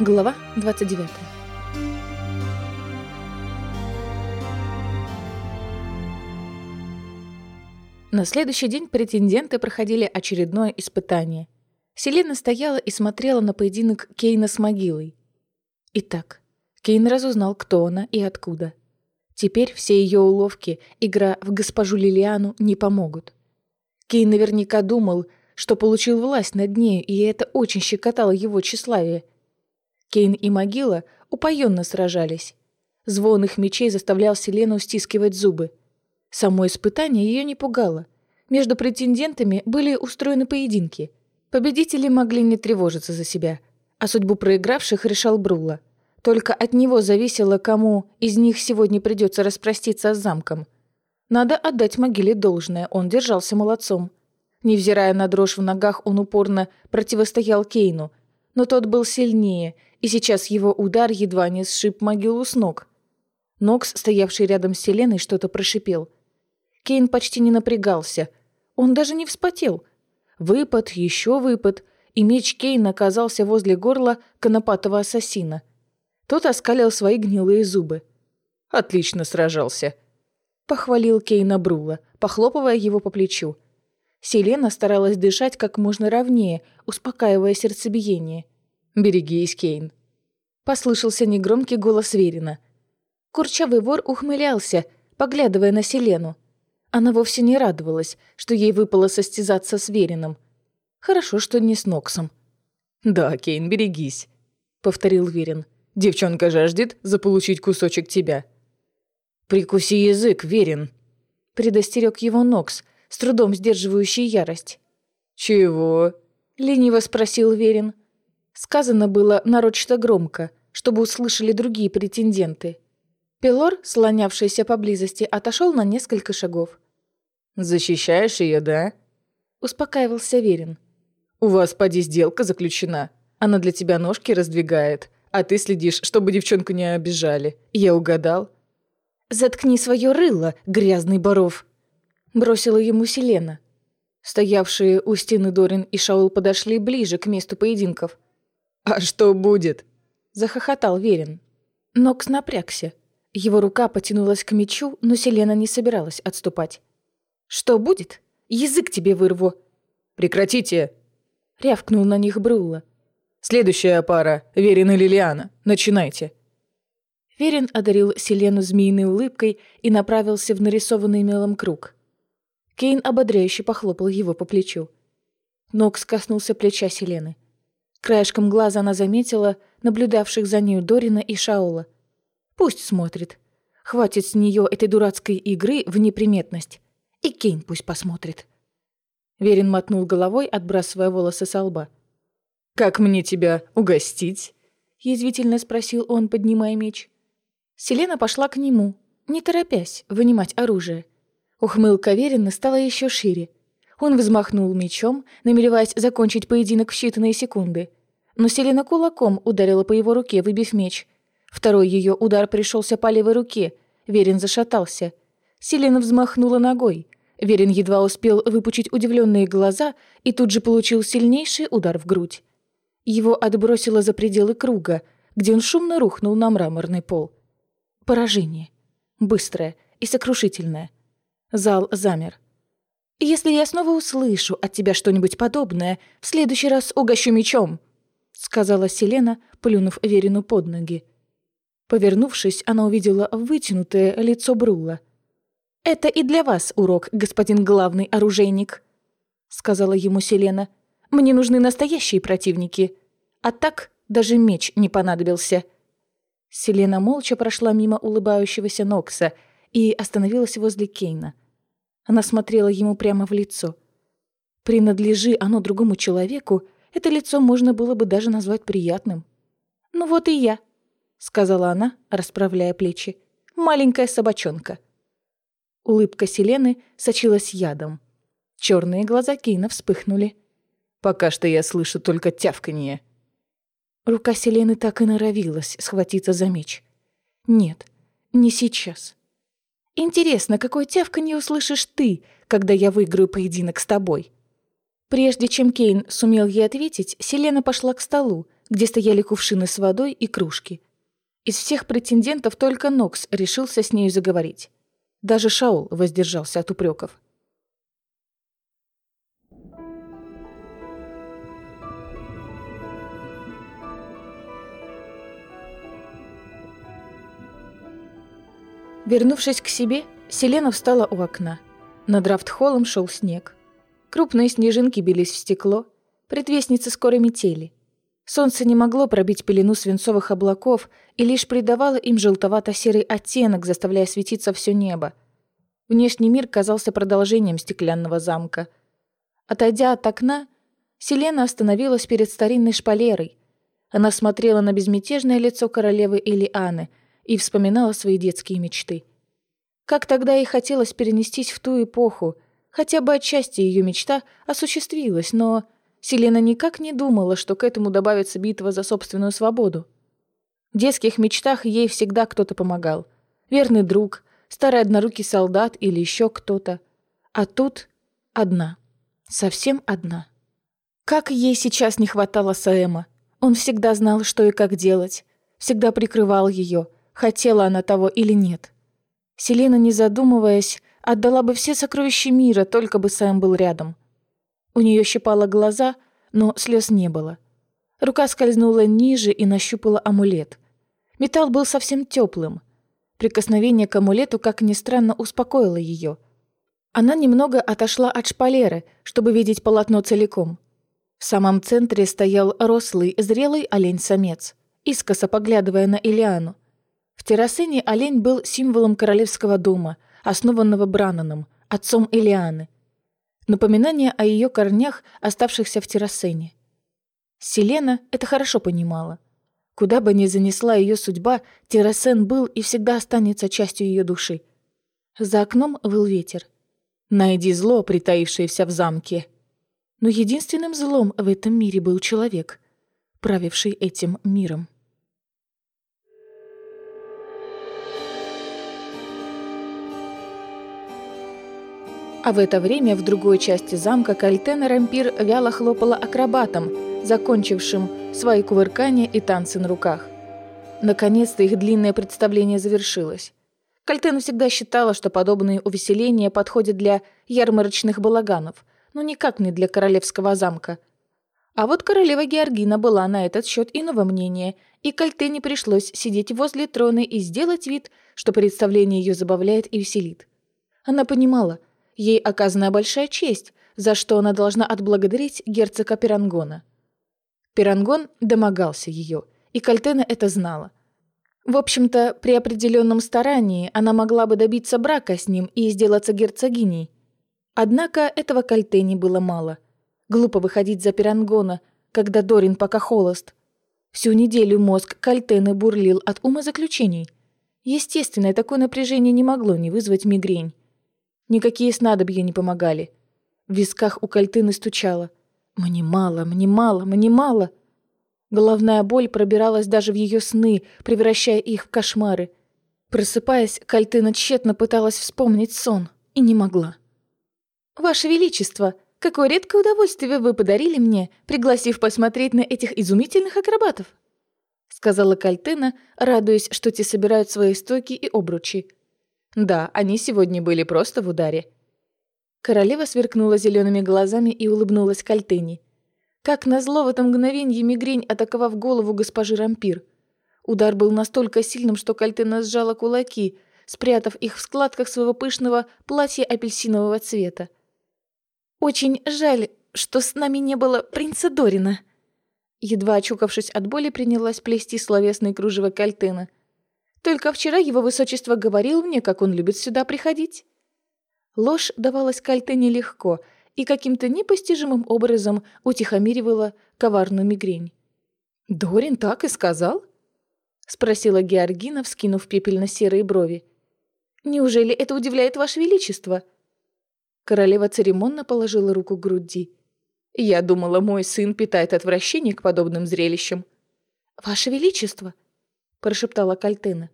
Глава 29. На следующий день претенденты проходили очередное испытание. Селена стояла и смотрела на поединок Кейна с могилой. Итак, Кейн разузнал, кто она и откуда. Теперь все ее уловки, игра в госпожу Лилиану не помогут. Кейн наверняка думал, что получил власть над нею, и это очень щекотало его тщеславие – Кейн и Могила упоенно сражались. Звон их мечей заставлял Селену стискивать зубы. Само испытание ее не пугало. Между претендентами были устроены поединки. Победители могли не тревожиться за себя, а судьбу проигравших решал Брула. Только от него зависело, кому из них сегодня придется распроститься с замком. Надо отдать могиле должное, он держался молодцом. Невзирая на дрожь в ногах, он упорно противостоял Кейну, но тот был сильнее и сейчас его удар едва не сшиб могилу с ног. Нокс, стоявший рядом с Селеной, что-то прошипел. Кейн почти не напрягался. Он даже не вспотел. Выпад, еще выпад, и меч Кейна оказался возле горла конопатого ассасина. Тот оскалил свои гнилые зубы. «Отлично сражался», — похвалил Кейна Брула, похлопывая его по плечу. Селена старалась дышать как можно ровнее, успокаивая сердцебиение. «Берегись, Кейн». Послышался негромкий голос Верина. Курчавый вор ухмылялся, поглядывая на Селену. Она вовсе не радовалась, что ей выпало состязаться с Верином. Хорошо, что не с Ноксом. «Да, Кейн, берегись», — повторил Верин. «Девчонка жаждет заполучить кусочек тебя». «Прикуси язык, Верин», — предостерег его Нокс, с трудом сдерживающий ярость. «Чего?» — лениво спросил Верин. Сказано было нарочито громко, чтобы услышали другие претенденты. Пелор, слонявшийся поблизости, отошел на несколько шагов. «Защищаешь ее, да?» Успокаивался Верин. «У вас, поди, сделка заключена. Она для тебя ножки раздвигает, а ты следишь, чтобы девчонку не обижали. Я угадал?» «Заткни свое рыло, грязный боров!» Бросила ему Селена. Стоявшие у стены Дорин и Шаул подошли ближе к месту поединков. «А что будет?» – захохотал Верин. Нокс напрягся. Его рука потянулась к мечу, но Селена не собиралась отступать. «Что будет? Язык тебе вырву!» «Прекратите!» – рявкнул на них Брула. «Следующая пара – Верин и Лилиана. Начинайте!» Верин одарил Селену змеиной улыбкой и направился в нарисованный мелом круг. Кейн ободряюще похлопал его по плечу. Нокс коснулся плеча Селены. Краешком глаза она заметила наблюдавших за нею Дорина и Шаола. Пусть смотрит. Хватит с нее этой дурацкой игры в неприметность. И Кейн пусть посмотрит. Верин мотнул головой, отбрасывая волосы со лба. «Как мне тебя угостить?» Язвительно спросил он, поднимая меч. Селена пошла к нему, не торопясь вынимать оружие. Ухмылка Верина стала еще шире. Он взмахнул мечом, намереваясь закончить поединок в считанные секунды. Но Селена кулаком ударила по его руке, выбив меч. Второй ее удар пришелся по левой руке. Верин зашатался. Селена взмахнула ногой. Верин едва успел выпучить удивленные глаза и тут же получил сильнейший удар в грудь. Его отбросило за пределы круга, где он шумно рухнул на мраморный пол. Поражение. Быстрое и сокрушительное. Зал замер. Если я снова услышу от тебя что-нибудь подобное, в следующий раз угощу мечом», — сказала Селена, плюнув Верину под ноги. Повернувшись, она увидела вытянутое лицо Брула. «Это и для вас урок, господин главный оружейник», — сказала ему Селена. «Мне нужны настоящие противники. А так даже меч не понадобился». Селена молча прошла мимо улыбающегося Нокса и остановилась возле Кейна — она смотрела ему прямо в лицо. Принадлежи оно другому человеку, это лицо можно было бы даже назвать приятным. «Ну вот и я», — сказала она, расправляя плечи. «Маленькая собачонка». Улыбка Селены сочилась ядом. Черные глаза Кейна вспыхнули. «Пока что я слышу только тявканье». Рука Селены так и норовилась схватиться за меч. «Нет, не сейчас». Интересно, какое тявканье услышишь ты, когда я выиграю поединок с тобой?» Прежде чем Кейн сумел ей ответить, Селена пошла к столу, где стояли кувшины с водой и кружки. Из всех претендентов только Нокс решился с нею заговорить. Даже Шаул воздержался от упреков. Вернувшись к себе, Селена встала у окна. Над рафтхоллом шел снег. Крупные снежинки бились в стекло, предвестницы скорой метели. Солнце не могло пробить пелену свинцовых облаков и лишь придавало им желтовато-серый оттенок, заставляя светиться все небо. Внешний мир казался продолжением стеклянного замка. Отойдя от окна, Селена остановилась перед старинной шпалерой. Она смотрела на безмятежное лицо королевы Элианы и вспоминала свои детские мечты. Как тогда ей хотелось перенестись в ту эпоху, хотя бы отчасти ее мечта осуществилась, но Селена никак не думала, что к этому добавится битва за собственную свободу. В детских мечтах ей всегда кто-то помогал. Верный друг, старый однорукий солдат или еще кто-то. А тут одна. Совсем одна. Как ей сейчас не хватало Саэма. Он всегда знал, что и как делать. Всегда прикрывал ее, хотела она того или нет. Селена, не задумываясь, отдала бы все сокровища мира, только бы Сэм был рядом. У нее щипало глаза, но слез не было. Рука скользнула ниже и нащупала амулет. Металл был совсем теплым. Прикосновение к амулету, как ни странно, успокоило ее. Она немного отошла от шпалеры, чтобы видеть полотно целиком. В самом центре стоял рослый, зрелый олень-самец, искоса поглядывая на Илиану. В террасене олень был символом королевского дома, основанного Брананом, отцом Илианы. Напоминание о ее корнях, оставшихся в террасене. Селена это хорошо понимала. Куда бы ни занесла ее судьба, террасен был и всегда останется частью ее души. За окном выл ветер. Найди зло, притаившееся в замке. Но единственным злом в этом мире был человек, правивший этим миром. А в это время в другой части замка Кальтена Рампир вяло хлопала акробатом, закончившим свои кувыркания и танцы на руках. Наконец-то их длинное представление завершилось. Кальтена всегда считала, что подобные увеселения подходят для ярмарочных балаганов, но никак не для королевского замка. А вот королева Георгина была на этот счет иного мнения, и Кальтене пришлось сидеть возле трона и сделать вид, что представление ее забавляет и веселит. Она понимала – Ей оказана большая честь, за что она должна отблагодарить герцога Пирангона. Пирангон домогался ее, и Кальтена это знала. В общем-то, при определенном старании она могла бы добиться брака с ним и сделаться герцогиней. Однако этого Кальтене было мало. Глупо выходить за Пирангона, когда Дорин пока холост. Всю неделю мозг Кальтены бурлил от умозаключений. Естественно, такое напряжение не могло не вызвать мигрень. Никакие снадобья не помогали. В висках у кольтыны стучало. «Мне мало, мне мало, мне мало!» Головная боль пробиралась даже в ее сны, превращая их в кошмары. Просыпаясь, Кальтына тщетно пыталась вспомнить сон и не могла. «Ваше Величество, какое редкое удовольствие вы подарили мне, пригласив посмотреть на этих изумительных акробатов!» сказала Кальтына, радуясь, что те собирают свои стойки и обручи. Да, они сегодня были просто в ударе. Королева сверкнула зелеными глазами и улыбнулась Кальтыни. Как назло в это мгновенье мигрень, атаковав голову госпожи Рампир. Удар был настолько сильным, что Кальтына сжала кулаки, спрятав их в складках своего пышного платья апельсинового цвета. «Очень жаль, что с нами не было принца Дорина». Едва очукавшись от боли, принялась плести словесные кружево Кальтына – только вчера его высочество говорил мне, как он любит сюда приходить». Ложь давалась Кальте нелегко и каким-то непостижимым образом утихомиривала коварную мигрень. «Дорин так и сказал?» — спросила Георгина, вскинув пепельно-серые брови. «Неужели это удивляет Ваше Величество?» Королева церемонно положила руку к груди. «Я думала, мой сын питает отвращение к подобным зрелищам». «Ваше Величество!» — прошептала Кальтена.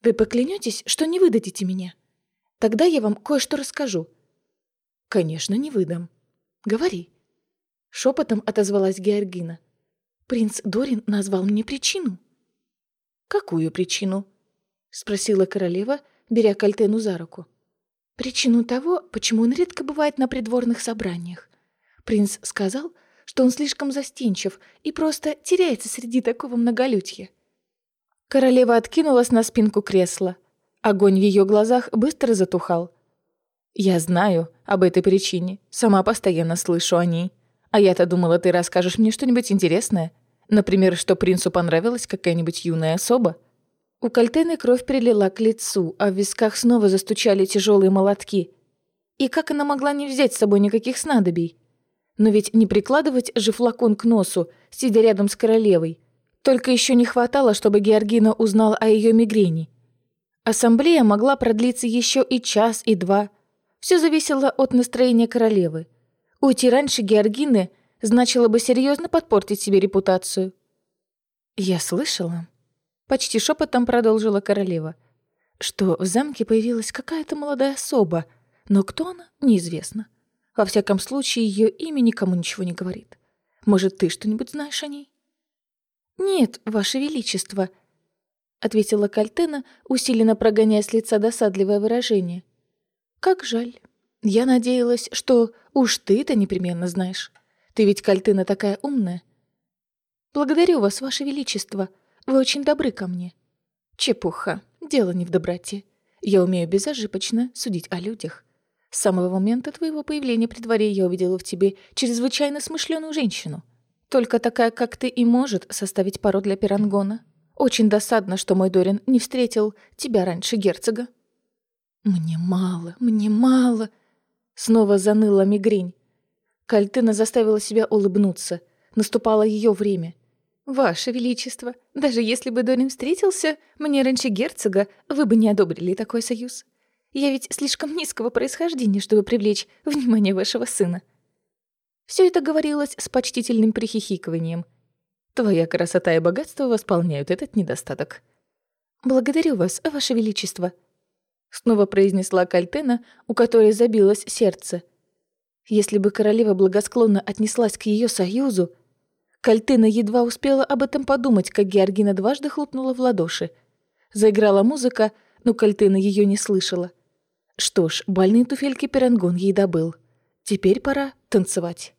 Вы поклянетесь, что не выдадите меня? Тогда я вам кое-что расскажу». «Конечно, не выдам. Говори». Шепотом отозвалась Георгина. Принц Дорин назвал мне причину. Какую причину? Спросила королева, беря Кальтену за руку. Причину того, почему он редко бывает на придворных собраниях. Принц сказал, что он слишком застенчив и просто теряется среди такого многолюдья. Королева откинулась на спинку кресла. Огонь в ее глазах быстро затухал. «Я знаю об этой причине, сама постоянно слышу о ней. А я-то думала, ты расскажешь мне что-нибудь интересное. Например, что принцу понравилась какая-нибудь юная особа». У Кальтены кровь прилила к лицу, а в висках снова застучали тяжелые молотки. И как она могла не взять с собой никаких снадобий? Но ведь не прикладывать же флакон к носу, сидя рядом с королевой. Только еще не хватало, чтобы Георгина узнал о ее мигрени. Ассамблея могла продлиться еще и час, и два. Все зависело от настроения королевы. Уйти раньше Георгины значило бы серьезно подпортить себе репутацию. «Я слышала», — почти шепотом продолжила королева, «что в замке появилась какая-то молодая особа, но кто она, неизвестно. Во всяком случае, ее имя никому ничего не говорит. Может, ты что-нибудь знаешь о ней?» «Нет, Ваше Величество», — ответила Кальтена, усиленно прогоняя с лица досадливое выражение. «Как жаль. Я надеялась, что уж ты это непременно знаешь. Ты ведь, Кальтена, такая умная». «Благодарю вас, Ваше Величество. Вы очень добры ко мне». «Чепуха. Дело не в доброте. Я умею безошибочно судить о людях. С самого момента твоего появления при дворе я увидела в тебе чрезвычайно смышленую женщину. Только такая, как ты, и может составить пару для Пирангона. Очень досадно, что мой Дорин не встретил тебя раньше герцога». «Мне мало, мне мало», — снова заныла мигрень. Кальтына заставила себя улыбнуться. Наступало ее время. «Ваше Величество, даже если бы Дорин встретился мне раньше герцога, вы бы не одобрили такой союз. Я ведь слишком низкого происхождения, чтобы привлечь внимание вашего сына». Все это говорилось с почтительным прихихикыванием. «Твоя красота и богатство восполняют этот недостаток». «Благодарю вас, ваше величество», — снова произнесла Кальтена, у которой забилось сердце. Если бы королева благосклонно отнеслась к ее союзу, Кальтена едва успела об этом подумать, как Георгина дважды хлопнула в ладоши. Заиграла музыка, но Кальтена ее не слышала. Что ж, бальные туфельки Перангон ей добыл. Теперь пора танцевать.